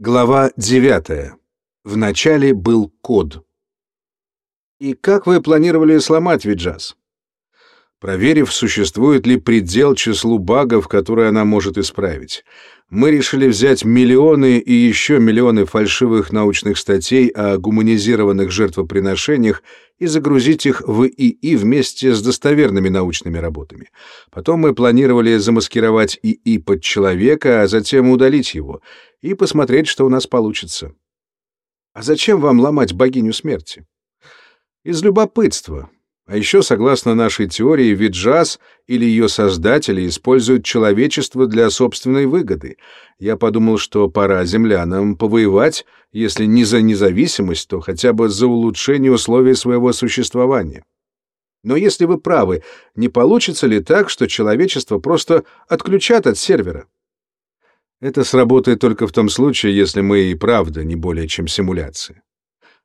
Глава 9. В начале был код. И как вы планировали сломать Виджас? Проверив, существует ли предел числу багов, которые она может исправить, мы решили взять миллионы и еще миллионы фальшивых научных статей о гуманизированных жертвоприношениях и загрузить их в ИИ вместе с достоверными научными работами. Потом мы планировали замаскировать ИИ под человека, а затем удалить его и посмотреть, что у нас получится. А зачем вам ломать богиню смерти? Из любопытства. А еще, согласно нашей теории, Виджас или ее создатели используют человечество для собственной выгоды. Я подумал, что пора землянам повоевать, если не за независимость, то хотя бы за улучшение условий своего существования. Но если вы правы, не получится ли так, что человечество просто отключат от сервера? Это сработает только в том случае, если мы и правда не более чем симуляция.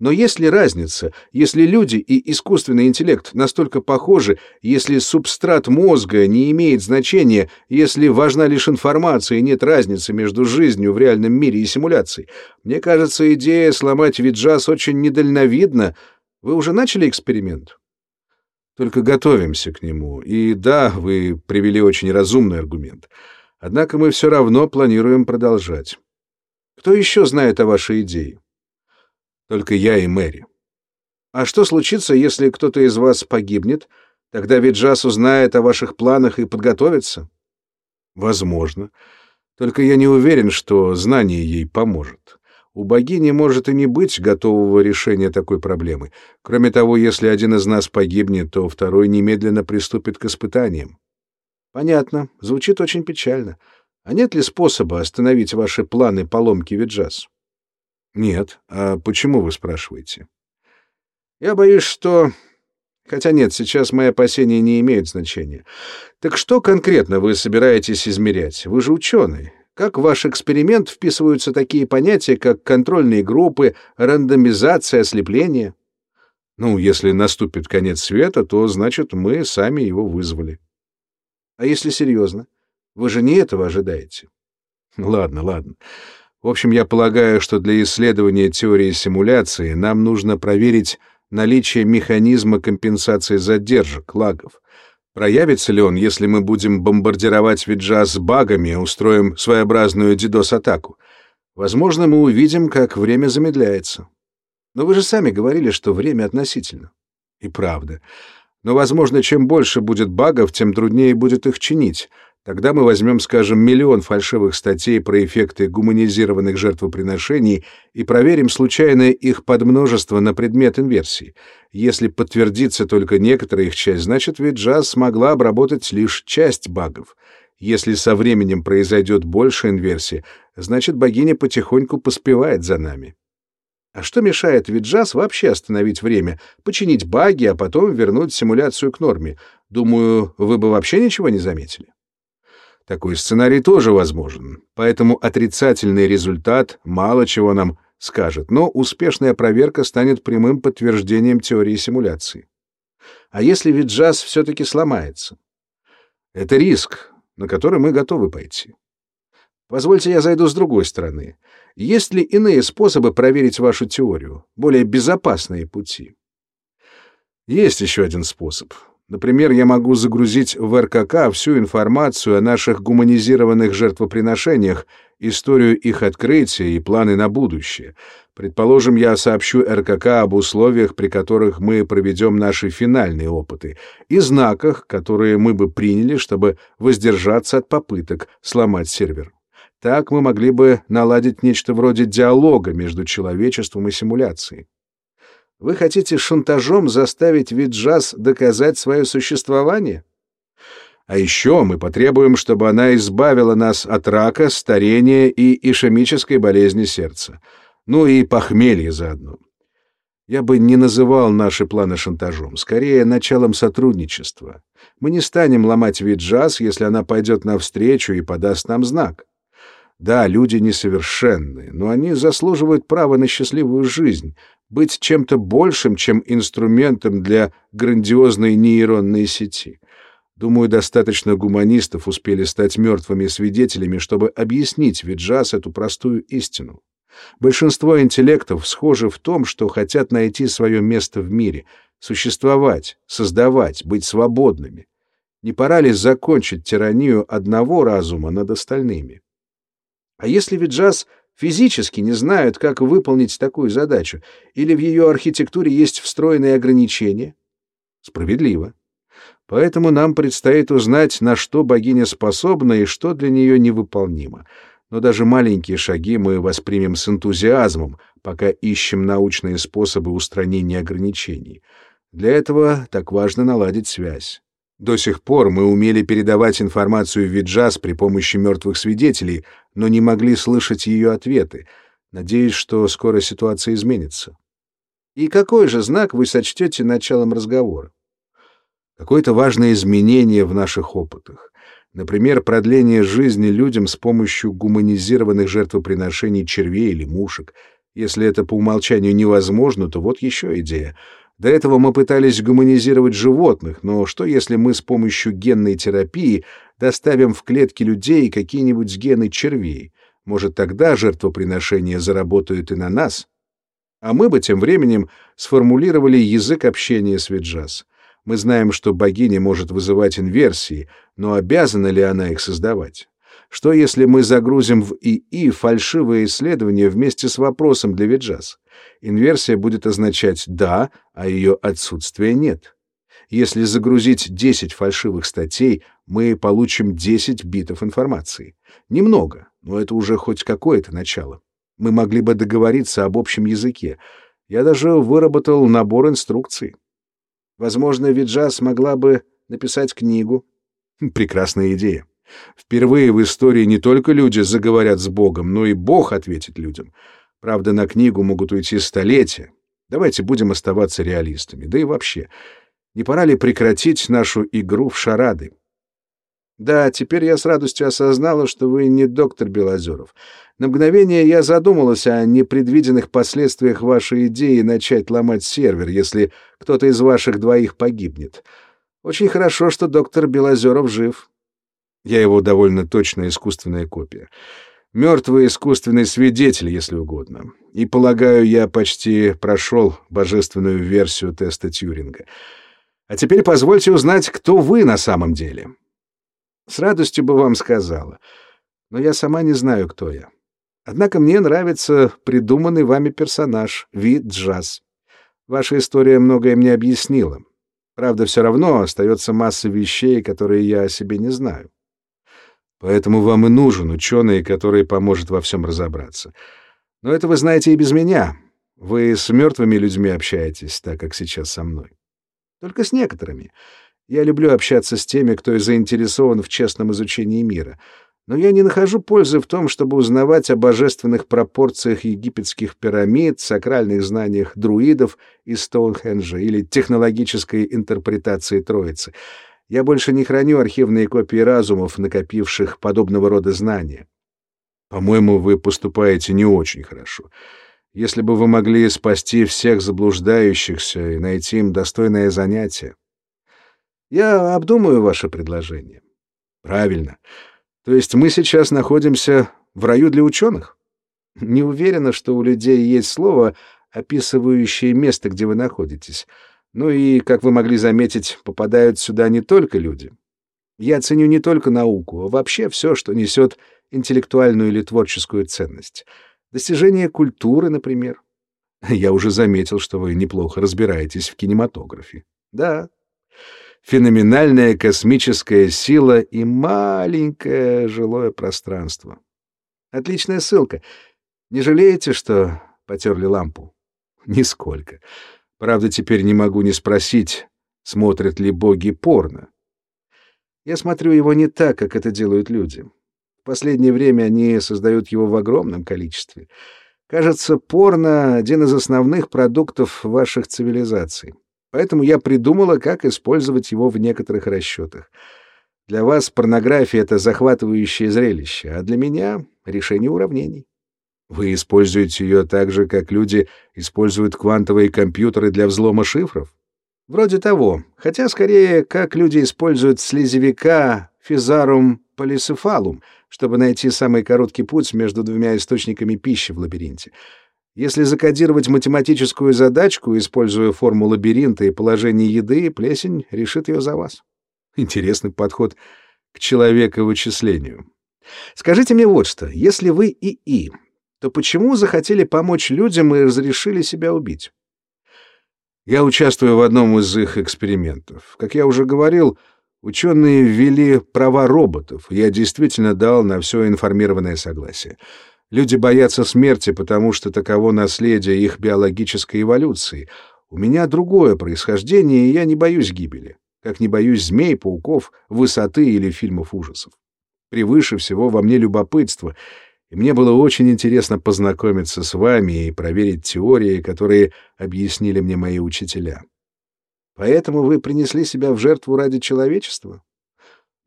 Но есть ли разница, если люди и искусственный интеллект настолько похожи, если субстрат мозга не имеет значения, если важна лишь информация и нет разницы между жизнью в реальном мире и симуляцией? Мне кажется, идея сломать Виджас очень недальновидна. Вы уже начали эксперимент? Только готовимся к нему. И да, вы привели очень разумный аргумент. Однако мы все равно планируем продолжать. Кто еще знает о вашей идее? Только я и Мэри. А что случится, если кто-то из вас погибнет? Тогда ведь Джаз узнает о ваших планах и подготовится? Возможно. Только я не уверен, что знание ей поможет. У богини может и не быть готового решения такой проблемы. Кроме того, если один из нас погибнет, то второй немедленно приступит к испытаниям. Понятно. Звучит очень печально. А нет ли способа остановить ваши планы поломки Виджас? Нет. А почему вы спрашиваете? Я боюсь, что... Хотя нет, сейчас мои опасения не имеют значения. Так что конкретно вы собираетесь измерять? Вы же ученый. Как в ваш эксперимент вписываются такие понятия, как контрольные группы, рандомизация, ослепление? Ну, если наступит конец света, то значит мы сами его вызвали. А если серьезно? Вы же не этого ожидаете. Ладно, ладно. В общем, я полагаю, что для исследования теории симуляции нам нужно проверить наличие механизма компенсации задержек, лагов. Проявится ли он, если мы будем бомбардировать Виджа с багами устроим своеобразную DDoS-атаку? Возможно, мы увидим, как время замедляется. Но вы же сами говорили, что время относительно. И правда. Но, возможно, чем больше будет багов, тем труднее будет их чинить. Тогда мы возьмем, скажем, миллион фальшивых статей про эффекты гуманизированных жертвоприношений и проверим случайное их подмножество на предмет инверсии. Если подтвердится только некоторая их часть, значит, ведь Джаз смогла обработать лишь часть багов. Если со временем произойдет больше инверсии, значит, богиня потихоньку поспевает за нами. А что мешает Виджас вообще остановить время, починить баги, а потом вернуть симуляцию к норме? Думаю, вы бы вообще ничего не заметили. Такой сценарий тоже возможен, поэтому отрицательный результат мало чего нам скажет, но успешная проверка станет прямым подтверждением теории симуляции. А если Виджас все-таки сломается? Это риск, на который мы готовы пойти. Позвольте я зайду с другой стороны. Есть ли иные способы проверить вашу теорию, более безопасные пути? Есть еще один способ. Например, я могу загрузить в РКК всю информацию о наших гуманизированных жертвоприношениях, историю их открытия и планы на будущее. Предположим, я сообщу РКК об условиях, при которых мы проведем наши финальные опыты, и знаках, которые мы бы приняли, чтобы воздержаться от попыток сломать сервер. Так мы могли бы наладить нечто вроде диалога между человечеством и симуляцией. Вы хотите шантажом заставить Виджас доказать свое существование? А еще мы потребуем, чтобы она избавила нас от рака, старения и ишемической болезни сердца. Ну и похмелья заодно. Я бы не называл наши планы шантажом, скорее началом сотрудничества. Мы не станем ломать Виджас, если она пойдет навстречу и подаст нам знак. Да, люди несовершенны, но они заслуживают права на счастливую жизнь, быть чем-то большим, чем инструментом для грандиозной нейронной сети. Думаю, достаточно гуманистов успели стать мертвыми свидетелями, чтобы объяснить Виджас эту простую истину. Большинство интеллектов схожи в том, что хотят найти свое место в мире, существовать, создавать, быть свободными. Не пора ли закончить тиранию одного разума над остальными? А если Виджас физически не знают, как выполнить такую задачу, или в ее архитектуре есть встроенные ограничения? Справедливо. Поэтому нам предстоит узнать, на что богиня способна и что для нее невыполнимо. Но даже маленькие шаги мы воспримем с энтузиазмом, пока ищем научные способы устранения ограничений. Для этого так важно наладить связь. До сих пор мы умели передавать информацию в Виджас при помощи мертвых свидетелей, но не могли слышать ее ответы. Надеюсь, что скоро ситуация изменится. И какой же знак вы сочтете началом разговора? Какое-то важное изменение в наших опытах. Например, продление жизни людям с помощью гуманизированных жертвоприношений червей или мушек. Если это по умолчанию невозможно, то вот еще идея — до этого мы пытались гуманизировать животных, но что если мы с помощью генной терапии доставим в клетки людей какие-нибудь гены червей? Может, тогда жертвоприношения заработают и на нас? А мы бы тем временем сформулировали язык общения с Виджас. Мы знаем, что богиня может вызывать инверсии, но обязана ли она их создавать? Что если мы загрузим в ИИ фальшивые исследования вместе с вопросом для Виджас? Инверсия будет означать «да», а ее отсутствие «нет». Если загрузить 10 фальшивых статей, мы получим 10 битов информации. Немного, но это уже хоть какое-то начало. Мы могли бы договориться об общем языке. Я даже выработал набор инструкций. Возможно, Виджа смогла бы написать книгу. Прекрасная идея. Впервые в истории не только люди заговорят с Богом, но и Бог ответит людям. Правда, на книгу могут уйти столетия. Давайте будем оставаться реалистами. Да и вообще, не пора ли прекратить нашу игру в шарады? Да, теперь я с радостью осознала, что вы не доктор Белозеров. На мгновение я задумалась о непредвиденных последствиях вашей идеи начать ломать сервер, если кто-то из ваших двоих погибнет. Очень хорошо, что доктор Белозеров жив. Я его довольно точная искусственная копия. Мертвый искусственный свидетель, если угодно. И, полагаю, я почти прошел божественную версию теста Тьюринга. А теперь позвольте узнать, кто вы на самом деле. С радостью бы вам сказала, но я сама не знаю, кто я. Однако мне нравится придуманный вами персонаж, вид Джаз. Ваша история многое мне объяснила. Правда, все равно остается масса вещей, которые я о себе не знаю. Поэтому вам и нужен ученый, который поможет во всем разобраться. Но это вы знаете и без меня. Вы с мертвыми людьми общаетесь, так как сейчас со мной. Только с некоторыми. Я люблю общаться с теми, кто заинтересован в честном изучении мира. Но я не нахожу пользы в том, чтобы узнавать о божественных пропорциях египетских пирамид, сакральных знаниях друидов из Стоунхенджа или технологической интерпретации Троицы — я больше не храню архивные копии разумов, накопивших подобного рода знания. По-моему, вы поступаете не очень хорошо. Если бы вы могли спасти всех заблуждающихся и найти им достойное занятие. Я обдумаю ваше предложение. Правильно. То есть мы сейчас находимся в раю для ученых? Не уверена, что у людей есть слово, описывающее место, где вы находитесь. Ну и, как вы могли заметить, попадают сюда не только люди. Я ценю не только науку, а вообще все, что несет интеллектуальную или творческую ценность. Достижение культуры, например. Я уже заметил, что вы неплохо разбираетесь в кинематографе. Да. Феноменальная космическая сила и маленькое жилое пространство. Отличная ссылка. Не жалеете, что потерли лампу? Нисколько. Правда, теперь не могу не спросить, смотрят ли боги порно. Я смотрю его не так, как это делают люди. В последнее время они создают его в огромном количестве. Кажется, порно — один из основных продуктов ваших цивилизаций. Поэтому я придумала, как использовать его в некоторых расчетах. Для вас порнография — это захватывающее зрелище, а для меня — решение уравнений. Вы используете ее так же, как люди используют квантовые компьютеры для взлома шифров? Вроде того, хотя скорее, как люди используют слезевика Физарум полисефалум, чтобы найти самый короткий путь между двумя источниками пищи в лабиринте. Если закодировать математическую задачку, используя форму лабиринта и положение еды, плесень решит ее за вас. Интересный подход к человековычислению. Скажите мне вот что, если вы ИИ, то почему захотели помочь людям и разрешили себя убить? Я участвую в одном из их экспериментов. Как я уже говорил, ученые ввели права роботов. Я действительно дал на все информированное согласие. Люди боятся смерти, потому что таково наследие их биологической эволюции. У меня другое происхождение, и я не боюсь гибели, как не боюсь змей, пауков, высоты или фильмов ужасов. Превыше всего во мне любопытство, и мне было очень интересно познакомиться с вами и проверить теории, которые объяснили мне мои учителя. Поэтому вы принесли себя в жертву ради человечества?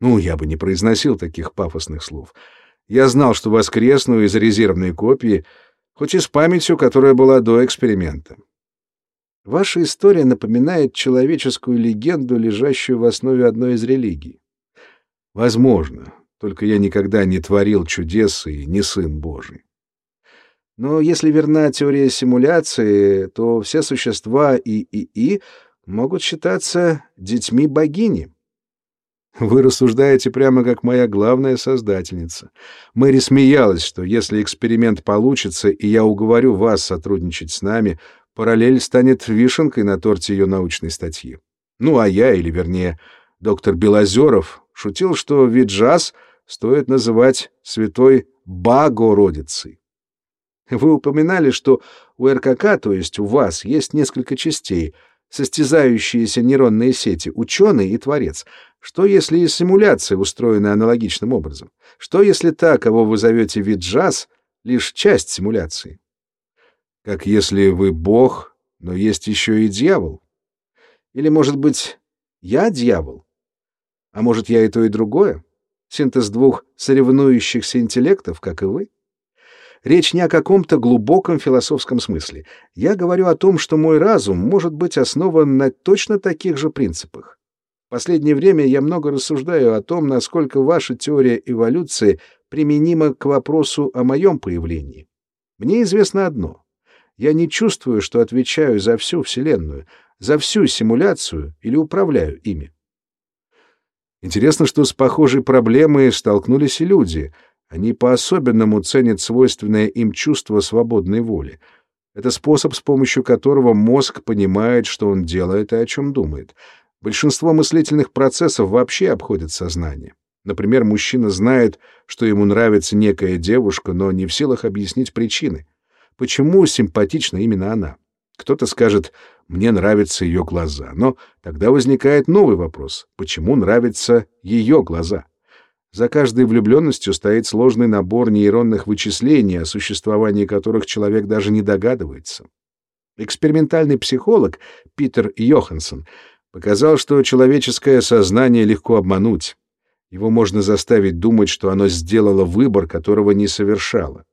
Ну, я бы не произносил таких пафосных слов — я знал, что воскресну из резервной копии, хоть и с памятью, которая была до эксперимента. Ваша история напоминает человеческую легенду, лежащую в основе одной из религий. Возможно, только я никогда не творил чудес и не сын Божий. Но если верна теория симуляции, то все существа ИИИ могут считаться детьми богини. Вы рассуждаете прямо как моя главная создательница. Мэри смеялась, что если эксперимент получится, и я уговорю вас сотрудничать с нами, параллель станет вишенкой на торте ее научной статьи. Ну, а я, или вернее, доктор Белозеров, шутил, что Виджаз стоит называть святой Богородицей. Вы упоминали, что у РКК, то есть у вас, есть несколько частей — состязающиеся нейронные сети, ученый и творец. Что если и симуляция устроена аналогичным образом? Что если та, кого вы зовете Виджаз, лишь часть симуляции? Как если вы бог, но есть еще и дьявол? Или, может быть, я дьявол? А может, я и то, и другое? Синтез двух соревнующихся интеллектов, как и вы? Речь не о каком-то глубоком философском смысле. Я говорю о том, что мой разум может быть основан на точно таких же принципах. В последнее время я много рассуждаю о том, насколько ваша теория эволюции применима к вопросу о моем появлении. Мне известно одно. Я не чувствую, что отвечаю за всю Вселенную, за всю симуляцию или управляю ими. Интересно, что с похожей проблемой столкнулись и люди — они по-особенному ценят свойственное им чувство свободной воли. Это способ, с помощью которого мозг понимает, что он делает и о чем думает. Большинство мыслительных процессов вообще обходят сознание. Например, мужчина знает, что ему нравится некая девушка, но не в силах объяснить причины. Почему симпатична именно она? Кто-то скажет «мне нравятся ее глаза», но тогда возникает новый вопрос «почему нравятся ее глаза?» За каждой влюбленностью стоит сложный набор нейронных вычислений, о существовании которых человек даже не догадывается. Экспериментальный психолог Питер Йоханссон показал, что человеческое сознание легко обмануть. Его можно заставить думать, что оно сделало выбор, которого не совершало.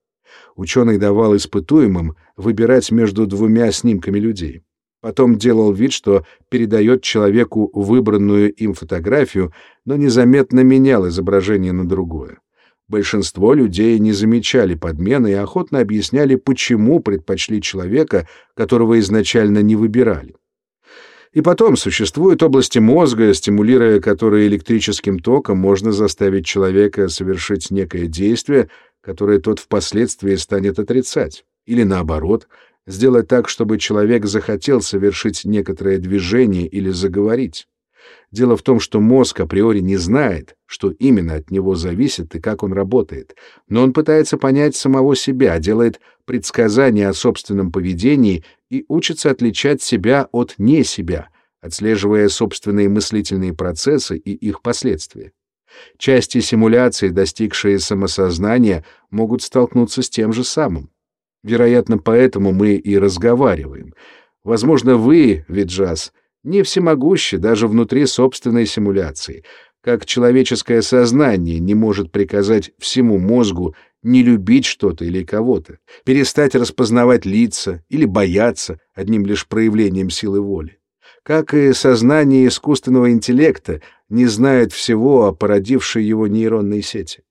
Ученый давал испытуемым выбирать между двумя снимками людей. Потом делал вид, что передает человеку выбранную им фотографию, но незаметно менял изображение на другое. Большинство людей не замечали подмены и охотно объясняли, почему предпочли человека, которого изначально не выбирали. И потом существуют области мозга, стимулируя которые электрическим током можно заставить человека совершить некое действие, которое тот впоследствии станет отрицать. Или наоборот, сделать так, чтобы человек захотел совершить некоторое движение или заговорить. Дело в том, что мозг априори не знает, что именно от него зависит и как он работает, но он пытается понять самого себя, делает предсказания о собственном поведении и учится отличать себя от не себя, отслеживая собственные мыслительные процессы и их последствия. Части симуляции, достигшие самосознания, могут столкнуться с тем же самым. Вероятно, поэтому мы и разговариваем. Возможно, вы, Виджас, не всемогущи даже внутри собственной симуляции, как человеческое сознание не может приказать всему мозгу не любить что-то или кого-то, перестать распознавать лица или бояться одним лишь проявлением силы воли. как и сознание искусственного интеллекта не знает всего о породившей его нейронной сети.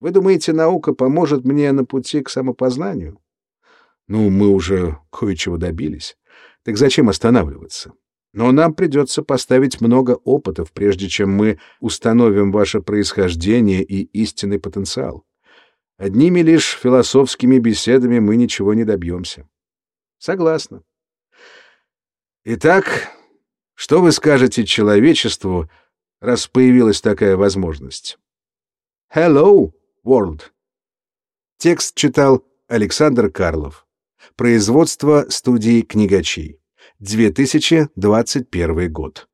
Вы думаете, наука поможет мне на пути к самопознанию? Ну, мы уже кое-чего добились. Так зачем останавливаться? Но нам придется поставить много опытов, прежде чем мы установим ваше происхождение и истинный потенциал. Одними лишь философскими беседами мы ничего не добьемся. Согласна. Итак, что вы скажете человечеству, раз появилась такая возможность? Hello, world. Текст читал Александр Карлов. Производство студии книгачей. 2021 год.